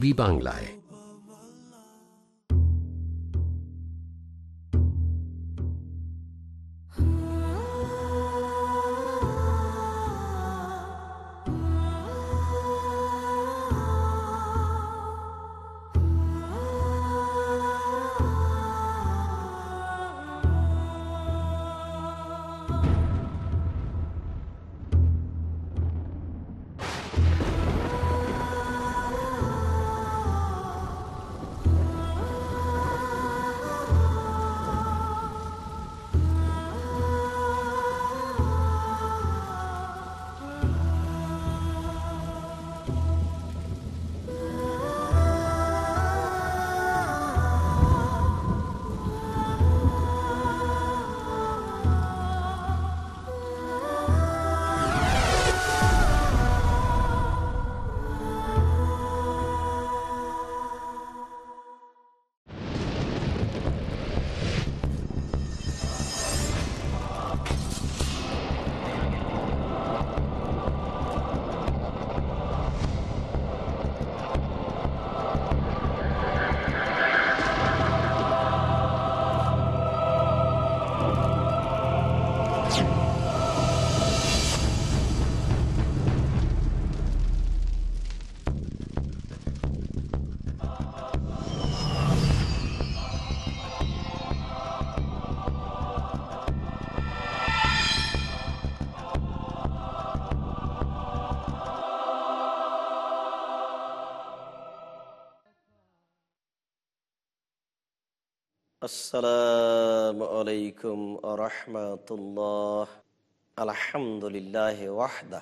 B বাংলায় আসসালামু আলাইকুম রহমতুল্লাহ আলহামদুলিল্লাহ ওয়াহদা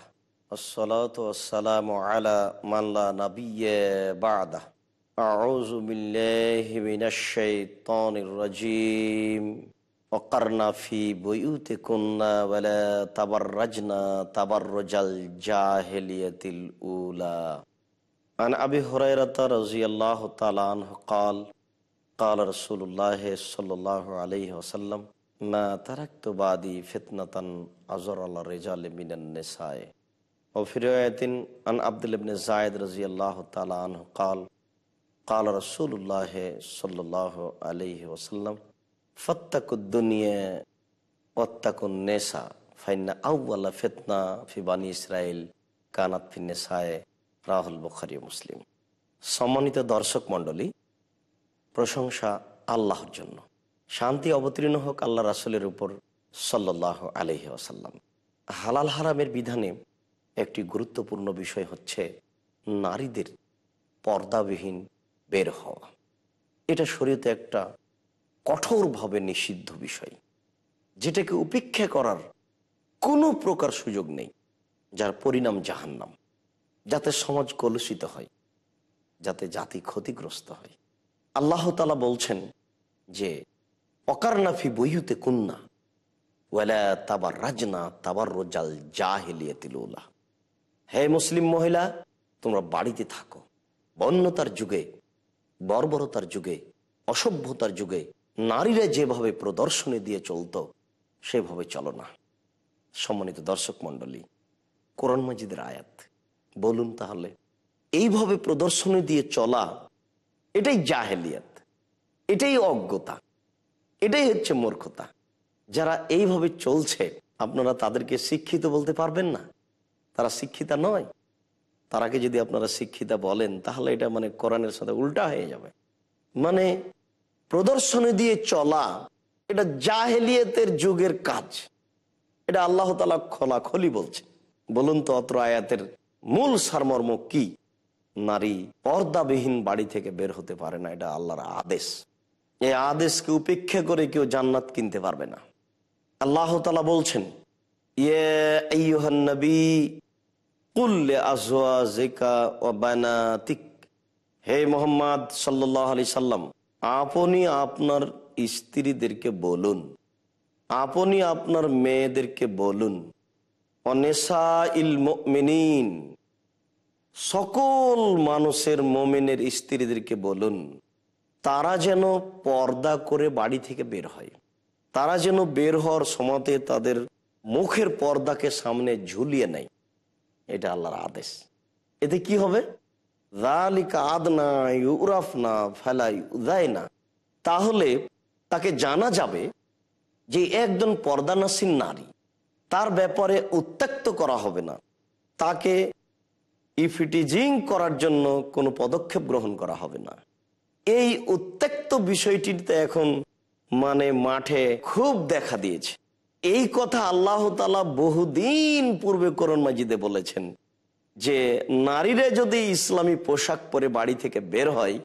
والصلاة والسلام على من لا نبي بعده أعوذ بالله من الشيطان الرجيم وقرنا في بيوتكن ولا تبرجنا تبرج الجاهلية الأولى عن أبي هريرة رضي الله تعالى عنه قال কাল রসুল্লাহ সাল্লাহ আলহি আসাল্লাম মা তারাক্তবাদী ফিতনাতান আজর আল্লাহ রেজাল মিনান্নেসায় ও ফিরায়তিন আন আব্দুল ইবনে জায়দ রাজি আল্লাহ তালা আনহু কাল কাল রসুল্লাহ সাল্লাহ আলহি ওসাল্লাম ফত্তাকুদ্দুনিয়া অত্তাকুন নেশা ফাইনা আউ্লা ফেতনা ফিবানি ইসরায়েল কানাত ফিন্নেসায় রাহুল বখারি মুসলিম। সম্মানিত দর্শক মণ্ডলী প্রশংসা আল্লাহর জন্য। শান্তি অবতীর্ণ হোক আল্লাহ রাসুলের উপর সাল্লাহ আলহি আসাল্লাম হালাল হারামের বিধানে একটি গুরুত্বপূর্ণ বিষয় হচ্ছে নারীদের পর্দাবিহীন বের হওয়া। এটা শরীয়তে একটা কঠোরভাবে নিষিদ্ধ বিষয়। যেটাকে উপেক্ষা করার কোনো প্রকার সুযোগ নেই, যার পরিণাম জাহান্নাম। যাতে সমাজ কলুষিত হয়, যাতে জাতি ক্ষতিগ্রস্ত হয়। আল্লাহ তালা বলছেন যে অকারনাফি বইহুতে কুন্না, ওয়ালা তাবার রাজনা তাবার রোজাল জাহেলিয়াতিলুল্লাহ হে মুসলিম মহিলা, তোমরা বাড়িতে থাকো। বন্যতার যুগে, বর্বরতার যুগে, অসভ্যতার যুগে, নারীরা যেভাবে প্রদর্শনী দিয়ে চলতো, সেভাবে চলো না। সম্মানিত দর্শক মন্ডলী কোরআন মাজিদের আয়াত। বলুন তাহলে, এইভাবে প্রদর্শনী দিয়ে চলা এটাই জাহেলিয়াত, এটাই অজ্ঞতা, এটাই হচ্ছে মূর্খতা। যারা এইভাবে চলছে, আপনারা তাদেরকে শিক্ষিত বলতে পারবেন না। তারা শিক্ষিতা নয়। তারাকে যদি আপনারা শিক্ষিতা বলেন, তাহলে এটা মানে কোরআনের সাথে উল্টা হয়ে যাবে। মানে প্রদর্শনী দিয়ে চলা, এটা জাহেলিয়াতের যুগের কাজ। এটা আল্লাহ তালা খোলাখলি বলছে বলুন তো অত্র আয়াতের মূল সারমর্ম কি? নারী পর্দাবিহীন বাড়ি থেকে বের হতে পারে না, এটা আল্লাহর আদেশ। এই আদেশকে উপেক্ষা করে কেউ জান্নাত কিনতে পারবে না। আল্লাহ তালা বলছেন হে মোহাম্মদ সাল্লাহ আলি সাল্লাম, আপনি আপনার স্ত্রীদেরকে বলুন, আপনি আপনার মেয়েদেরকে বলুন অনেসা ইল মিনীন সকল মানুষের মোমেনের স্ত্রীদেরকে বলুন, তারা যেন পর্দা করে বাড়ি থেকে বের হয়। তারা যেন বের হওয়ার সময়তে তাদের মুখের পর্দাকে সামনে ঝুলিয়ে নেয়। এটা আল্লাহর আদেশ। এতে কি হবে? তাহলে তাকে জানা যাবে যে একজন পর্দানাসীন নারী, তার ব্যাপারে উত্ত্যক্ত করা হবে না। তাকে ইফিটিজিং করার জন্য কোনো পদক্ষেপ গ্রহণ করা হবে না। এই উত্ত্যক্ত বিষয়টিতে এখন মানে মাঠে খুব দেখা দিয়েছে। এই কথা আল্লাহ তালা বহুদিন পূর্বে করণ মাজিদে বলেছেন যে, নারীরা যদি ইসলামী পোশাক পরে বাড়ি থেকে বের হয়,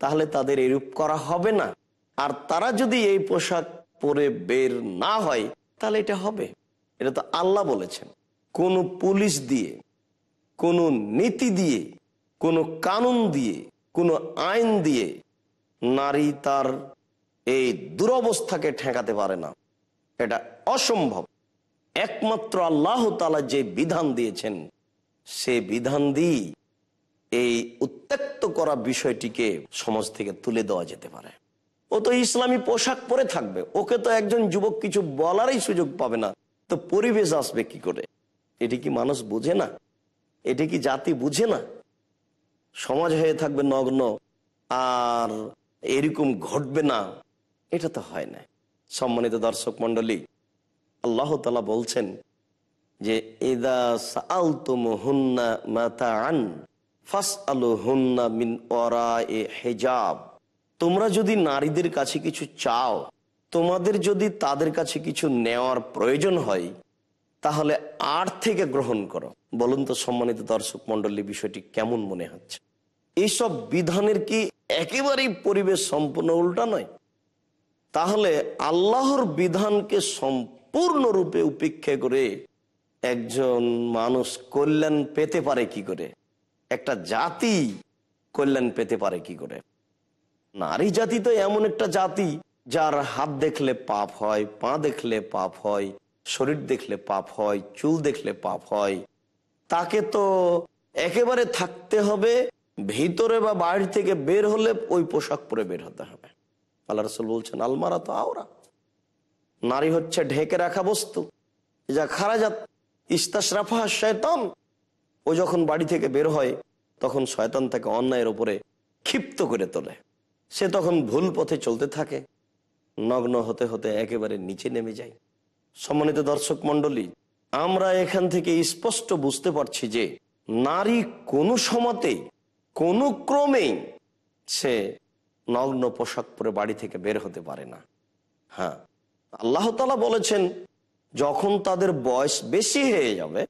তাহলে তাদের এরূপ করা হবে না। আর তারা যদি এই পোশাক পরে বের না হয়, তাহলে এটা হবে। এটা তো আল্লাহ বলেছেন। কোন পুলিশ দিয়ে কোনো নীতি দিয়ে, কোনো কানুন দিয়ে, কোনো আইন দিয়ে নারী তার এই দুরবস্থাকে ঠেকাতে পারে না। এটা অসম্ভব। একমাত্র আল্লাহ তালা যে বিধান দিয়েছেন, সে বিধান দিয়ে এই উত্ত্যক্ত করা বিষয়টিকে সমাজ থেকে তুলে দেওয়া যেতে পারে। ও তো ইসলামী পোশাক পরে থাকবে, ওকে তো একজন যুবক কিছু বলারই সুযোগ পাবে না। তো পরিবেশ আসবে কি করে? এটি কি মানুষ বোঝে না? এটি কি জাতি বুঝে না? সমাজ হয়ে থাকবে নগ্ন, আর এরকম ঘটবে না। এটা তো হয় না। সম্মানিত দর্শক মন্ডলী আল্লাহ তালা বলছেন যে ফাস আলু হুন্না মিন ওরা এ হেজাব। তোমরা যদি নারীদের কাছে কিছু চাও, তোমাদের যদি তাদের কাছে কিছু নেওয়ার প্রয়োজন হয় তাহলে আর থেকে গ্রহণ করো। বলুন তো সম্মানিত দর্শক মন্ডলী বিষয়টি কেমন মনে হচ্ছে? এইসব বিধানের কি একেবারেই পরিবেশ সম্পূর্ণ উল্টা নয়? তাহলে আল্লাহর বিধানকে সম্পূর্ণরূপে উপেক্ষা করে একজন মানুষ কল্যাণ পেতে পারে কি করে? একটা জাতি কল্যাণ পেতে পারে কি করে? নারী জাতি তো এমন একটা জাতি যার হাত দেখলে পাপ হয়, পা দেখলে পাপ হয় শরীর দেখলে পাপ হয়, চুল দেখলে পাপ হয়, তাকে তো একেবারে থাকতে হবে, ভিতরে বা বাড়ি থেকে বের হলে ওই পোশাক পরে বের হতে হবে। আল্লাহ রসুল বলছেন, আলমারা তো আওরা। নারী হচ্ছে ঢেকে রাখা বস্তু, যা খারাজাত। ইস্তাস রাফা শয়তান। ও যখন বাড়ি থেকে বের হয়, তখন শয়তান তাকে অন্যায়ের উপরে ক্ষিপ্ত করে তোলে। সে তখন ভুল পথে চলতে থাকে। নগ্ন হতে হতে একেবারে নিচে নেমে যায়। সম্মানিত দর্শক মন্ডলী আমরা এখান থেকে স্পষ্ট বুঝতে পারছি যে নারী কোনো সমতে কোনো ক্রমেই সে নগ্ন পোশাক পরে বাড়ি থেকে বের হতে পারে না। হ্যাঁ আল্লাহ তালা বলেছেন, যখন তাদের বয়স বেশি হয়ে যাবে,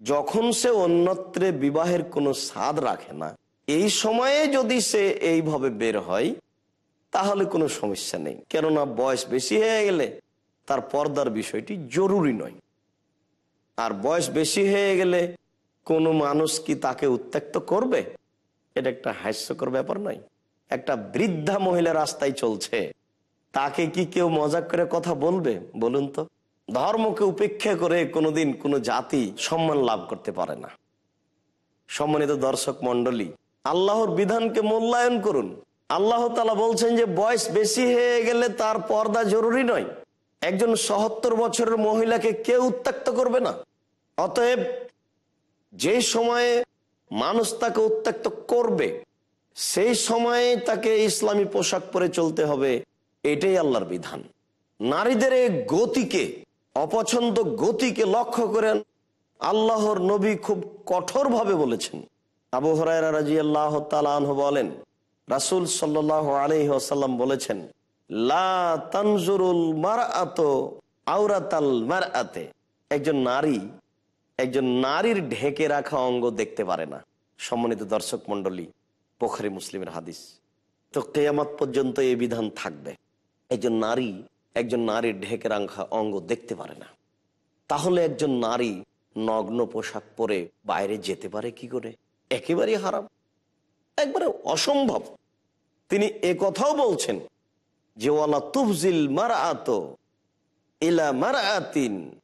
যখন সে অন্যত্রে বিবাহের কোনো স্বাদ রাখে না, এই সময়ে যদি সে এইভাবে বের হয়, তাহলে কোনো সমস্যা নেই। কেননা বয়স বেশি হয়ে গেলে তার পর্দার বিষয়টি জরুরি নয়। আর বয়স বেশি হয়ে গেলে কোনো মানুষ কি তাকে উত্ত্যক্ত করবে? এটা একটা হাস্যকর ব্যাপার নয়। একটা বৃদ্ধা মহিলা রাস্তায় চলছে। তাকে কি কেউ মজাক করে কথা বলবে? বলুন তো। ধর্মকে উপেক্ষা করে কোনোদিন কোনো জাতি সম্মান লাভ করতে পারে না। সম্মানিত দর্শক মন্ডলী আল্লাহর বিধানকে মূল্যায়ন করুন। আল্লাহ তালা বলছেন যে, বয়স বেশি হয়ে গেলে তার পর্দা জরুরি নয়। একজন সহত্তর বছরের মহিলাকে কেউ উত্ত্যক্ত করবে না। অতএব যে সময়ে মানুষ তাকে উত্ত্যক্ত করবে, সেই সময়ে তাকে ইসলামী পোশাক পরে চলতে হবে, এটাই আল্লাহর বিধান। নারীদের এই গতিকে, অপছন্দ গতিকে লক্ষ্য করেন আল্লাহর নবী খুব কঠোরভাবে বলেছেন। আবু হরাই রাজি আল্লাহ বলেন, রাসুল সাল্লাহ আলহি আসাল্লাম বলেছেন একজন নারী, একজন নারীর ঢেকে রাখা অঙ্গ দেখতে পারে না। সম্মানিত দর্শক মন্ডলী পোখরি মুসলিমের হাদিস। তো কেয়ামত পর্যন্ত এই বিধান থাকবে। একজন নারী, একজন নারীর ঢেকে রাখা অঙ্গ দেখতে পারে না। তাহলে একজন নারী নগ্ন পোশাক পরে বাইরে যেতে পারে কি করে? একেবারেই হারাম। একবারে অসম্ভব। তিনি কথাও বলছেন যে ওয়ালা তুফজিল মার আত ইলা আতিন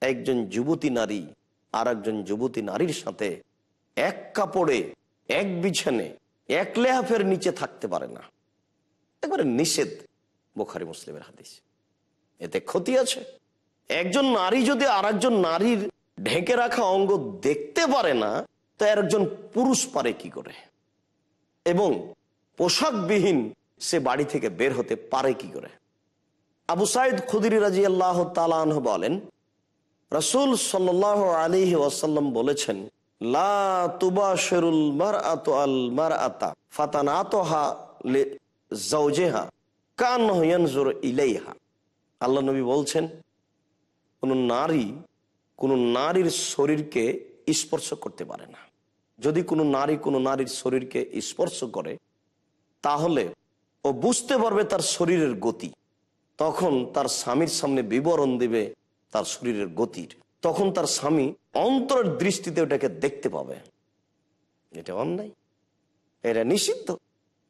একজন যুবতী নারী আর একজন যুবতী নারীর সাথে এক কাপড়ে, এক বিছানে, এক লেহাফের নিচে থাকতে পারে না। একবারে নিষেধ বোখারি মুসলিমের হাদিস। এতে ক্ষতি আছে। একজন নারী যদি আর নারীর ঢেকে রাখা অঙ্গ দেখতে পারে না, তো একজন পুরুষ পারে কি করে? এবং পোশাকবিহীন সে বাড়ি থেকে বের হতে পারে কি করে? আবু সাইদ খুদির রাজি আল্লাহ বলেন, রসুল সাল আলী ওয়াসাল্লাম বলেছেন আল্লাহ নবী বলছেন, কোন নারী কোনো নারীর শরীরকে স্পর্শ করতে পারে না। যদি কোনো নারী কোনো নারীর শরীরকে স্পর্শ করে, তাহলে ও বুঝতে পারবে তার শরীরের গতি। তখন তার স্বামীর সামনে বিবরণ দিবে তার শরীরের গতির। তখন তার স্বামী অন্তরের দৃষ্টিতে ওটাকে দেখতে পাবে। এটা অন্যায়। এটা নিষিদ্ধ।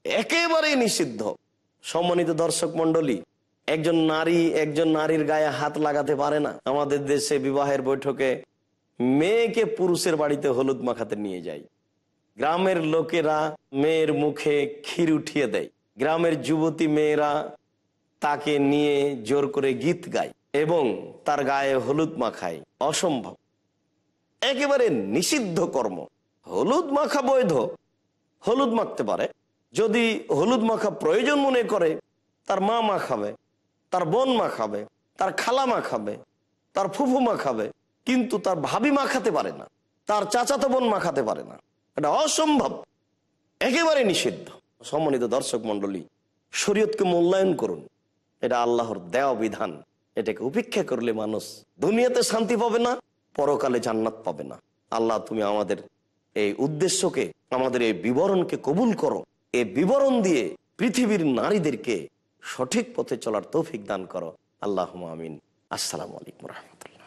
একেবারেই নিষিদ্ধ। সম্মানিত দর্শক মন্ডলী একজন নারী একজন নারীর গায়ে হাত লাগাতে পারে না। আমাদের দেশে বিবাহের বৈঠকে মেয়েকে পুরুষের বাড়িতে হলুদ মাখাতে নিয়ে যায়। গ্রামের লোকেরা মেয়ের মুখে ক্ষীর উঠিয়ে দেয়। গ্রামের যুবতী মেয়েরা তাকে নিয়ে জোর করে গীত গায় এবং তার গায়ে হলুদ মাখায়। অসম্ভব। একেবারে নিষিদ্ধ কর্ম। হলুদ মাখা বৈধ। হলুদ মাখতে পারে। যদি হলুদ মাখা প্রয়োজন মনে করে, তার মা মাখাবে, তার বোন মাখাবে, তার খালা মাখাবে, তার ফুফু মাখাবে, কিন্তু তার ভাবি মাখাতে পারে না, তার চাচাতো বোন মাখাতে পারে না। এটা অসম্ভব। একেবারে নিষিদ্ধ। সম্মানিত দর্শক মন্ডলী শরীয়তকে মূল্যায়ন করুন। এটা আল্লাহর দেওয়া বিধান। এটাকে উপেক্ষা করলে মানুষ দুনিয়াতে শান্তি পাবে না, পরকালে জান্নাত পাবে না। আল্লাহ, তুমি আমাদের এই উদ্দেশ্যকে, আমাদের এই বিবরণকে কবুল করো। এই বিবরণ দিয়ে পৃথিবীর নারীদেরকে সঠিক পথে চলার তৌফিক দান করো। আল্লাহ আমিন। আসসালামু আলাইকুম রহমতুল্লাহ।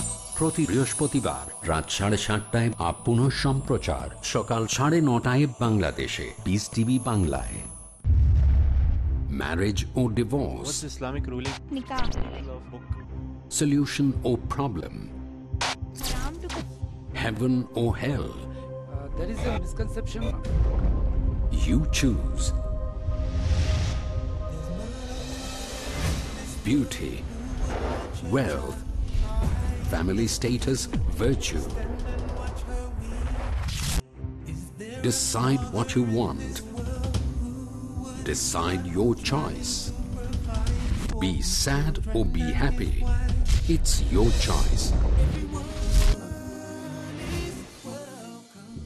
প্রতি বৃহস্পতিবার রাত সাড়ে সাতটায় আপ পুনঃ সম্প্রচার সকাল সাড়ে নটায় বাংলাদেশে পিস টিভি বাংলায় marriage O divorce of book solution or problem, heaven or hell. there is a misconception. You choose. Beauty, wealth, family status, virtue. Decide what you want. Decide your choice. Be sad or be happy. It's your choice.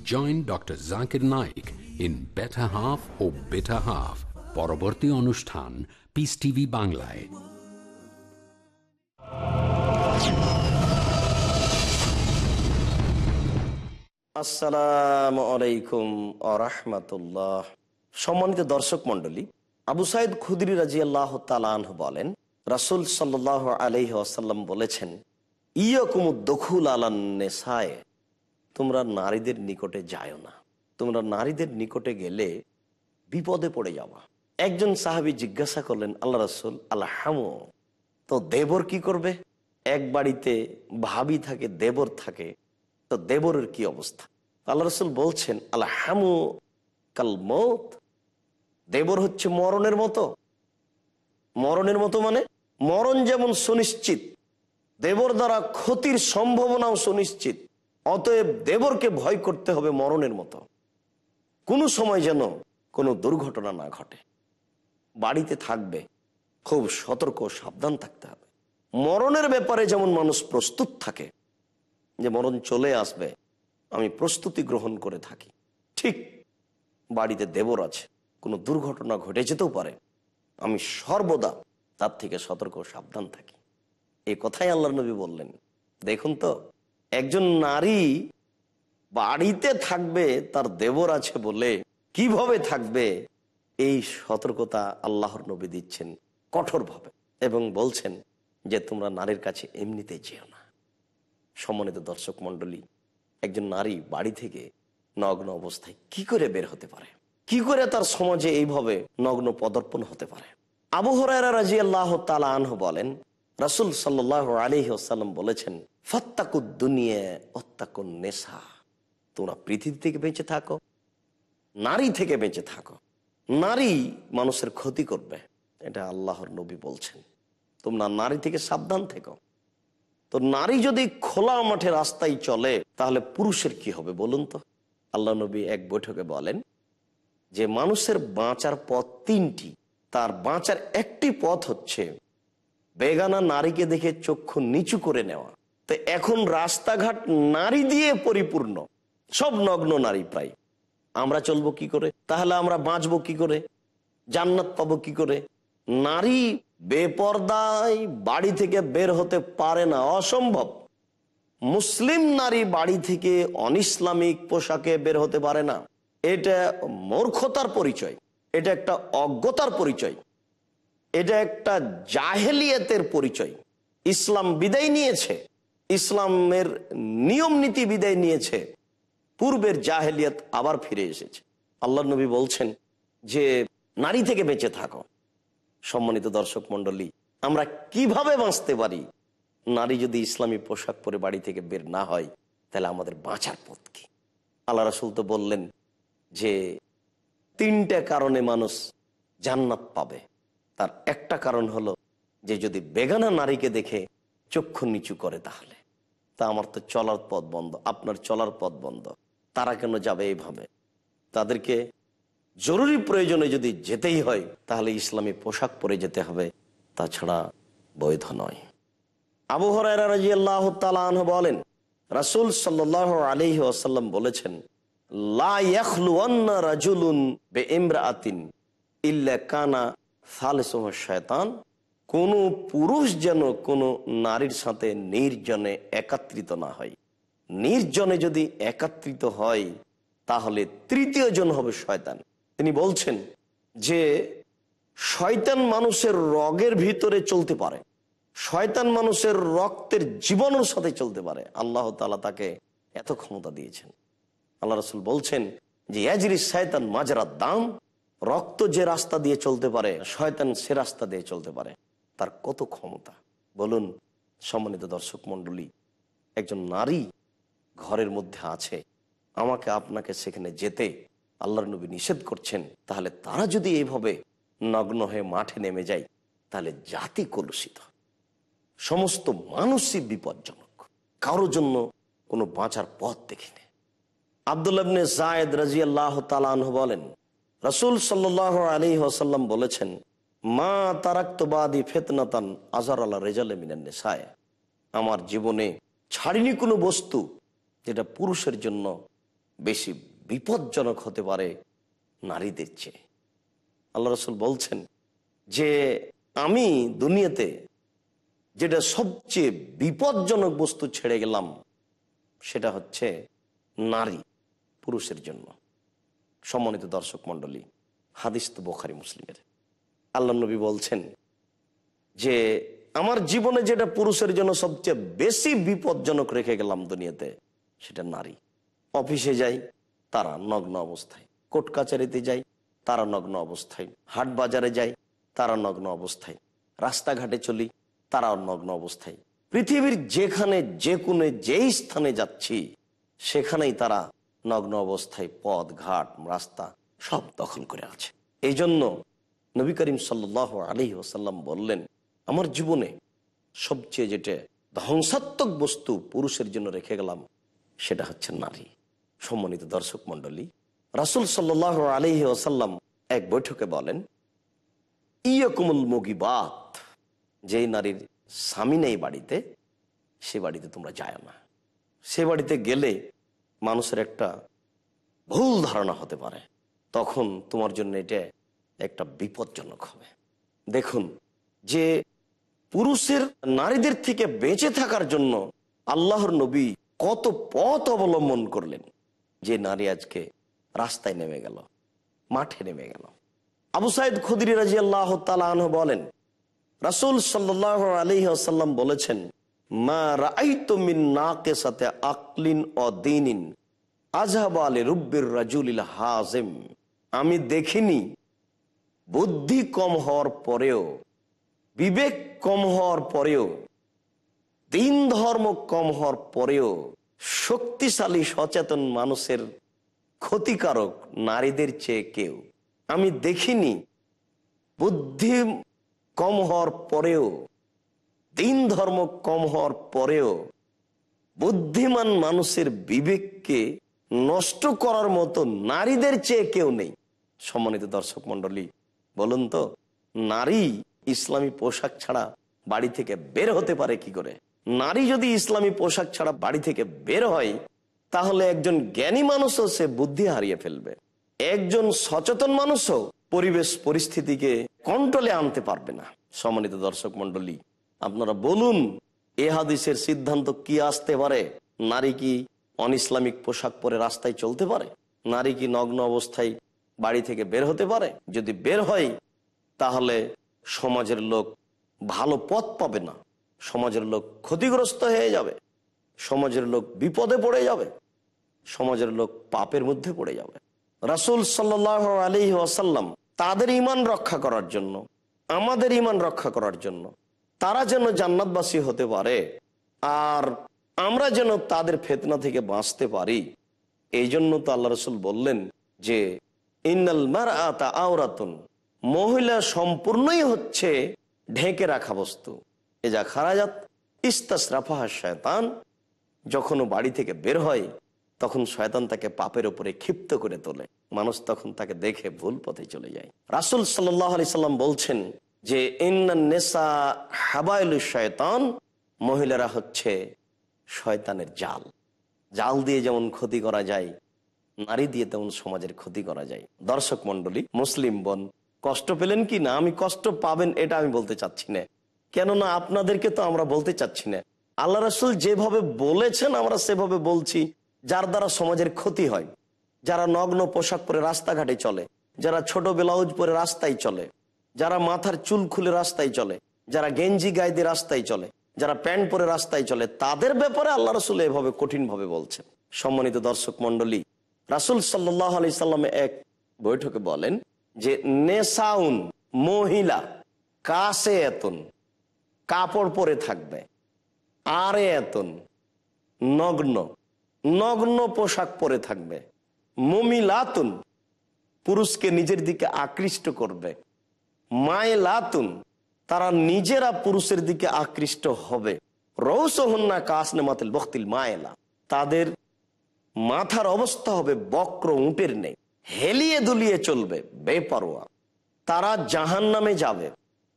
Join Dr. Zakir Naik in Better Half or Bitter Half. পরবর্তী অনুষ্ঠান piece TV বাংলায় আসসালামু আলাইকুম আরহামতুল্লাহ সম্মানিত দর্শক মন্ডলী আবু সাইদ খুদরি রাজি আল্লাহ তালাহ বলেন, রাসুল সাল্লাহ আলহি আসাল্লাম বলেছেন ইয়কুমুদ্দখুল আলান্নেসায় তোমরা নারীদের নিকটে যাও না। তোমরা নারীদের নিকটে গেলে বিপদে পড়ে যাওয়া। একজন সাহাবি জিজ্ঞাসা করলেন, আল্লাহ রসুল আল্লাহ তো দেবর কি করবে? এক বাড়িতে ভাবি থাকে, দেবর থাকে তো দেবরের কি অবস্থা? আল্লাহ রসুল বলছেন আল্লাহ হামু কাল মত দেবর হচ্ছে মরণের মতো। মরণের মতো মানে মরণ যেমন সুনিশ্চিত, দেবর দ্বারা ক্ষতির সম্ভাবনাও সুনিশ্চিত, অতএব দেবরকে ভয় করতে হবে মরণের মতো। কোনো সময় যেন কোনো দুর্ঘটনা না ঘটে। বাড়িতে থাকবে, খুব সতর্ক সাবধান থাকতে হবে। মরণের ব্যাপারে যেমন মানুষ প্রস্তুত থাকে যে মরণ চলে আসবে, আমি প্রস্তুতি গ্রহণ করে থাকি। ঠিক বাড়িতে দেবর আছে, কোনো দুর্ঘটনা ঘটে যেতেও পারে। আমি সর্বদা তার থেকে সতর্ক সাবধান থাকি। এই কথাই আল্লাহ নবী বললেন। দেখুন তো, একজন নারী বাড়িতে থাকবে, তার দেবর আছে বলে কীভাবে থাকবে? এই সতর্কতা আল্লাহর নবী দিচ্ছেন কঠোরভাবে এবং বলছেন যে তোমরা নারীর কাছে এমনিতে যেও না। সম্মানিত দর্শক মন্ডলী একজন নারী বাড়ি থেকে নগ্ন অবস্থায় কি করে বের হতে পারে? কি করে তার সমাজে এইভাবে নগ্ন পদর্পণ হতে পারে? আবু হরাইরা রাজি আল্লাহ আনহ বলেন, রাসুল সাল্লাহ আলহি আসাল্লাম বলেছেন নেশা তোমরা পৃথিবী থেকে বেঁচে থাকো, নারী থেকে বেঁচে থাকো। নারী মানুষের ক্ষতি করবে, এটা আল্লাহর নবী বলছেন। তোমরা নারী থেকে সাবধান থেকো। তো নারী যদি খোলা মাঠে রাস্তায় চলে, তাহলে পুরুষের কি হবে বলুন তো? আল্লাহ নবী এক বৈঠকে বলেন যে মানুষের বাঁচার পথ তিনটি। তার বাঁচার একটি পথ হচ্ছে বেগানা নারীকে দেখে চক্ষু নিচু করে নেওয়া। তো এখন রাস্তাঘাট নারী দিয়ে পরিপূর্ণ। সব নগ্ন নারী প্রায়। আমরা চলবো কি করে? তাহলে আমরা বাঁচবো কি করে? জান্নাত পাবো কি করে? নারী বেপর্দায় বাড়ি থেকে বের হতে পারে না, অসম্ভব। মুসলিম নারী বাড়ি থেকে অনিসলামিক পোশাকে বের হতে পারে না। এটা মূর্খতার পরিচয়, এটা একটা অজ্ঞতার পরিচয়, এটা একটা জাহেলিয়তের পরিচয়। ইসলাম বিদায় নিয়েছে, ইসলামের নিয়ম নীতি বিদায় নিয়েছে, পূর্বের জাহেলিয়াত আবার ফিরে এসেছে। আল্লাহ নবী বলছেন যে, নারী থেকে বেঁচে থাকো। সম্মানিত দর্শক মন্ডলী আমরা কীভাবে বাঁচতে পারি? নারী যদি ইসলামী পোশাক পরে বাড়ি থেকে বের না হয়, তাহলে আমাদের বাঁচার পথ কি? আল্লাহ রাসুল তো বললেন যে, তিনটা কারণে মানুষ জান্নাত পাবে। তার একটা কারণ হলো যে, যদি বেগানা নারীকে দেখে চক্ষু নিচু করে তাহলে, তা আমার তো চলার পথ বন্ধ, আপনার চলার পথ বন্ধ, তারা কেন যাবে এইভাবে? তাদেরকে জরুরি প্রয়োজনে যদি যেতেই হয়, তাহলে ইসলামী পোশাক পরে যেতে হবে, তাছাড়া বৈধ নয়। আবু তালাহ বলেন, রাসুল সাল্লাহ আলহি আসাল্লাম বলেছেন কোন পুরুষ যেন কোন নারীর সাথে নির্জনে একাত্রিত না হয়। নির্জনে যদি একাত্রিত হয়, তাহলে তৃতীয় জন হবে শয়তান। তিনি বলছেন যে শয়তান মানুষের রগের ভিতরে চলতে পারে। শয়তান মানুষের রক্তের জীবনের সাথে চলতে পারে। আল্লাহ তালা তাকে এত ক্ষমতা দিয়েছেন। আল্লাহ রসুল বলছেন যে, ইয়াজরি শয়তান মাজরার দাম রক্ত যে রাস্তা দিয়ে চলতে পারে, শয়তান সে রাস্তা দিয়ে চলতে পারে। তার কত ক্ষমতা? বলুন, সম্মানিত দর্শক মণ্ডলী, একজন নারী ঘরের মধ্যে আছে, আমাকে আপনাকে সেখানে যেতে আল্লাহর নবী নিষেধ করছেন, তাহলে তারা যদি এইভাবে নগ্ন হয়ে মাঠে নেমে যায়, তাহলে জাতি কলুষিত সমস্ত মানুষই বিপজ্জনক। কারোর জন্য কোনো বাঁচার পথ দেখিনি। আবদুল্লাবনে জায়দ রাজি আল্লাহ তালাহ বলেন, রসুল সাল্লাহ আলী আসাল্লাম বলেছেন, মা তারাক্তবাদী ফেতনাতান আজার আল্লাহ রেজালে মিনান্নে সায় আমার জীবনে ছাড়িনি কোনো বস্তু যেটা পুরুষের জন্য বেশি বিপজ্জনক হতে পারে নারীদের চেয়ে। আল্লাহ রসুল বলছেন যে, আমি দুনিয়াতে যেটা সবচেয়ে বিপজ্জনক বস্তু ছেড়ে গেলাম, সেটা হচ্ছে নারী, পুরুষের জন্য। সম্মানিত দর্শক মণ্ডলী, হাদিস তো বোখারি, মুসলিমের। আল্লাহ নবী বলছেন যে, আমার জীবনে যেটা পুরুষের জন্য সবচেয়ে বেশি বিপজ্জনক রেখে গেলাম দুনিয়াতে, সেটা নারী। অফিসে যাই তারা নগ্ন অবস্থায়। কোর্ট কাচারিতে যাই, তারা নগ্ন অবস্থায়। হাট বাজারে যাই, তারা নগ্ন অবস্থায়। রাস্তাঘাটে চলি, তারাও নগ্ন অবস্থায়। পৃথিবীর যেখানে যে কোনো যেই স্থানে যাচ্ছি, সেখানেই তারা নগ্ন অবস্থায় পথ, ঘাট, রাস্তা সব দখল করে আছে। এই জন্য নবী করিম সাল্লাহ আলী ওসাল্লাম বললেন, আমার জীবনে সবচেয়ে যেটা ধ্বংসাত্মক বস্তু পুরুষের জন্য রেখে গেলাম, সেটা হচ্ছে নারী। সম্মানিত দর্শক মন্ডলী রাসুল সাল্লাহ আলী ওসাল্লাম এক বৈঠকে বলেন, ইয়কুমুল মুগিবাত, যেই নারীর স্বামী নেই বাড়িতে, সে বাড়িতে তোমরা যায় না। সে বাড়িতে গেলে মানুষের একটা ভুল ধারণা হতে পারে। তখন তোমার জন্য এটা একটা বিপজ্জনক হবে। দেখুন, যে পুরুষের নারীদের থেকে বেঁচে থাকার জন্য আল্লাহর নবী কত পথ অবলম্বন করলেন। যে নারী আজকে রাস্তায় নেমে গেল, মাঠে নেমে গেল। আবু সাইদ খুদির রাজি আল্লাহ বলেন, রাসুল সাল্লাহ আলী বলেছেন, মা সাথে আকলিন আলী হাজেম আমি দেখিনি, বুদ্ধি কম হওয়ার পরেও, বিবেক কম হওয়ার পরেও, দিন ধর্ম কম হওয়ার পরেও শক্তিশালী, সচেতন মানুষের ক্ষতিকারক নারীদের চেয়ে কেউ। আমি দেখিনি। বুদ্ধি কম হওয়ার পরেও, দিন ধর্ম কম হওয়ার পরেও বুদ্ধিমান মানুষের বিবেককে নষ্ট করার মতো নারীদের চেয়ে কেউ নেই। সম্মানিত দর্শক মন্ডলী বলুন তো, নারী ইসলামী পোশাক ছাড়া বাড়ি থেকে বের হতে পারে কি করে? নারী যদি ইসলামী পোশাক ছাড়া বাড়ি থেকে বের হয়, তাহলে একজন জ্ঞানী মানুষও সে বুদ্ধি হারিয়ে ফেলবে। একজন সচেতন মানুষও পরিবেশ পরিস্থিতিকে কন্ট্রোলে আনতে পারবে না। সম্মানিত দর্শক মন্ডলী আপনারা বলুন, এ হাদিসের সিদ্ধান্ত কি আসতে পারে? নারী কি অন ইসলামিক পোশাক পরে রাস্তায় চলতে পারে? নারী কি নগ্ন অবস্থায় বাড়ি থেকে বের হতে পারে? যদি বের হয়, তাহলে সমাজের লোক ভালো পথ পাবে না। সমাজের লোক ক্ষতিগ্রস্ত হয়ে যাবে, সমাজের লোক বিপদে পড়ে যাবে, সমাজের লোক পাপের মধ্যে পড়ে যাবে। রাসুল সাল্লাহ আলী ওয়াসাল্লাম তাদের ইমান রক্ষা করার জন্য, আমাদের ইমান রক্ষা করার জন্য তারা যেন জান্নাতবাসী হতে পারে আর আমরা যেন তাদের ফেতনা থেকে বাঁচতে পারি। এই জন্য তো আল্লাহ রসুল বললেন যে, ইন্নাল মার আতা আওরাতুন, মহিলা সম্পূর্ণই হচ্ছে ঢেকে রাখা বস্তু। এ যা খারাজাত ইস্তাস রাফাহা শয়তান। যখন বাড়ি থেকে বের হয়, তখন শয়তান তাকে পাপের উপরে ক্ষিপ্ত করে তোলে। মানুষ তখন তাকে দেখে ভুল পথে চলে যায়। রাসুল সাল্লাম বলছেন যে হাবায়লু শয়তান মহিলারা হচ্ছে শয়তানের জাল। জাল দিয়ে যেমন ক্ষতি করা যায়, নারী দিয়ে তেমন সমাজের ক্ষতি করা যায়। দর্শক মন্ডলী মুসলিম বোন, কষ্ট পেলেন কি না? আমি কষ্ট পাবেন, এটা আমি বলতে চাচ্ছি না। কেননা আপনাদেরকে তো আমরা বলতে চাচ্ছি না। আল্লাহ রসুল যেভাবে বলেছেন, আমরা সেভাবে বলছি, যার দ্বারা সমাজের ক্ষতি হয়। যারা নগ্ন পোশাক পরে রাস্তাঘাটে চলে, যারা ছোট ব্লাউজ পরে রাস্তায় চলে, যারা মাথার চুল খুলে রাস্তায় চলে, যারা গেঞ্জি গায়ে দিয়ে রাস্তায় চলে, যারা প্যান্ট পরে রাস্তায় চলে, তাদের ব্যাপারে আল্লাহ রসুল এভাবে কঠিন ভাবে বলছেন। সম্মানিত দর্শক মন্ডলী রাসুল সাল্লাহ আলি সাল্লামে এক বৈঠকে বলেন যে নেশাউন মহিলা কাশে এতন কাপড় পরে থাকবে। আর এতন নগ্ন নগ্ন পোশাক পরে থাকবে। মমিলাতুন, পুরুষকে নিজের দিকে আকৃষ্ট করবে। মায়ে লাতুন তারা নিজেরা পুরুষের দিকে আকৃষ্ট হবে। রৌসহন্না কাসনে মাতিল বক্তিল মায়েলা, তাদের মাথার অবস্থা হবে বক্র উঁটের নেই, হেলিয়ে দুলিয়ে চলবে, বেপরোয়া। তারা জাহান নামে যাবে।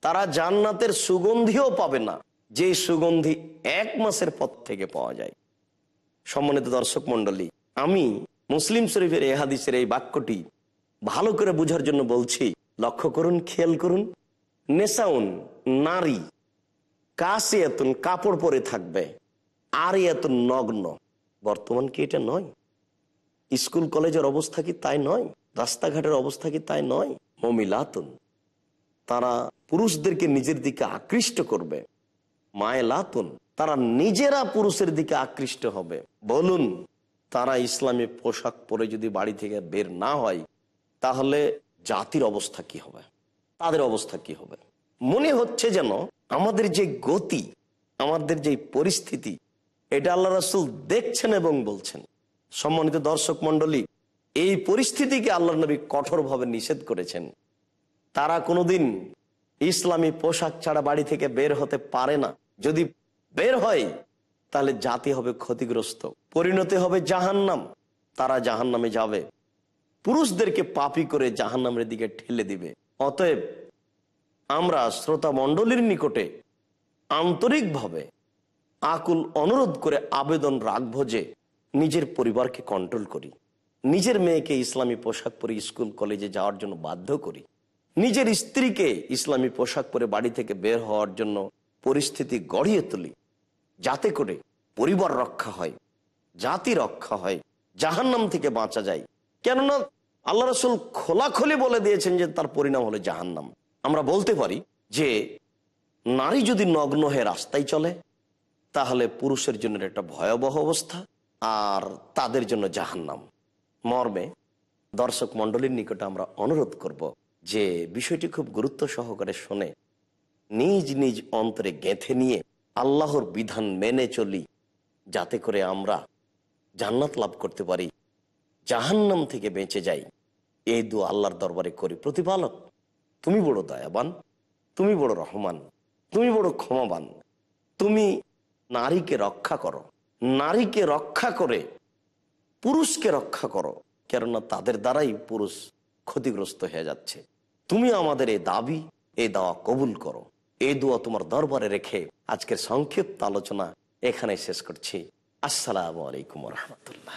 তারা জান্নাতের সুগন্ধিও পাবে না। যে সুগন্ধি এক মাসের পর থেকে পাওয়া যায়। সম্মানিত দর্শক মন্ডলী আমি মুসলিম শরীফের এ হাদিসের এই বাক্যটি ভালো করে বোঝার জন্য বলছি, লক্ষ্য করুন, খেয়াল করুন। নেশাউন, নারী কাশি এতুন কাপড় পরে থাকবে আর এত নগ্ন। বর্তমান কি এটা নয়? স্কুল, কলেজের অবস্থা কি তাই নয়? রাস্তাঘাটের অবস্থা কি তাই নয়? মমিলাতুন। তারা পুরুষদেরকে নিজের দিকে আকৃষ্ট করবে। মায়েলাতুন তারা নিজেরা পুরুষের দিকে আকৃষ্ট হবে। বলুন, তারা ইসলামী পোশাক পরে যদি বাড়ি থেকে বের না হয়, তাহলে জাতির অবস্থা কি হবে? তাদের অবস্থা কি হবে? মনে হচ্ছে যেন আমাদের যে গতি, আমাদের যে পরিস্থিতি, এটা আল্লাহ রাসুল দেখছেন এবং বলছেন। সম্মানিত দর্শক মন্ডলী এই পরিস্থিতিকে আল্লাহ নবী কঠোরভাবে নিষেধ করেছেন। তারা কোনোদিন ইসলামী পোশাক ছাড়া বাড়ি থেকে বের হতে পারে না। যদি বের হয়, তাহলে জাতি হবে ক্ষতিগ্রস্ত, পরিণতি হবে জাহান্নাম, তারা জাহান্নামে যাবে। পুরুষদেরকে পাপি করে জাহান্নামের দিকে ঠেলে দিবে। অতএব আমরা শ্রোতা মণ্ডলীর নিকটে আন্তরিকভাবে আকুল অনুরোধ করে আবেদন রাখব যে নিজের পরিবারকে কন্ট্রোল করি, নিজের মেয়েকে ইসলামী পোশাক পরে স্কুল, কলেজে যাওয়ার জন্য বাধ্য করি। নিজের স্ত্রীকে ইসলামী পোশাক পরে বাড়ি থেকে বের হওয়ার জন্য পরিস্থিতি গড়িয়ে তুলি। যাতে করে পরিবার রক্ষা হয়, জাতি রক্ষা হয়, জাহান্নাম থেকে বাঁচা যায়। কেননা আল্লাহ রসুল খোলাখলি বলে দিয়েছেন যে তার পরিণাম হলো জাহান্নাম। আমরা বলতে পারি যে নারী যদি নগ্ন হয়ে রাস্তায় চলে, তাহলে পুরুষের জন্য একটা ভয়াবহ অবস্থা, আর তাদের জন্য জাহান্নাম। মর্মে দর্শক মণ্ডলীর নিকটে আমরা অনুরোধ করব যে বিষয়টি খুব গুরুত্ব সহকারে শুনে, নিজ নিজ অন্তরে গেঁথে নিয়ে আল্লাহর বিধান মেনে চলি, যাতে করে আমরা জান্নাত লাভ করতে পারি, জাহান্নাম থেকে বেঁচে যাই। এই দু আল্লাহর দরবারে করি। প্রতিপালক, তুমি বড় দয়াবান, তুমি বড় রহমান, তুমি বড় ক্ষমাবান, তুমি নারীকে রক্ষা করো, নারীকে রক্ষা করে পুরুষকে রক্ষা করো, কেননা তাদের দ্বারাই পুরুষ ক্ষতিগ্রস্ত হয়ে যাচ্ছে। তুমি আমাদের এই দাবি, এই দাওয়া কবুল করো। এই দোয়া তোমার দরবারে রেখে আজকের সংক্ষিপ্ত আলোচনা এখানে শেষ করছি। আসসালামু আলাইকুম রহমতুল্লাহ।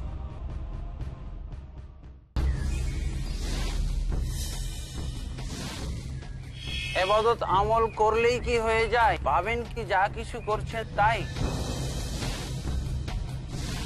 এবাদত আমল করলেই কি হয়ে যায়? পাবেন কি যা কিছু করছে তাই?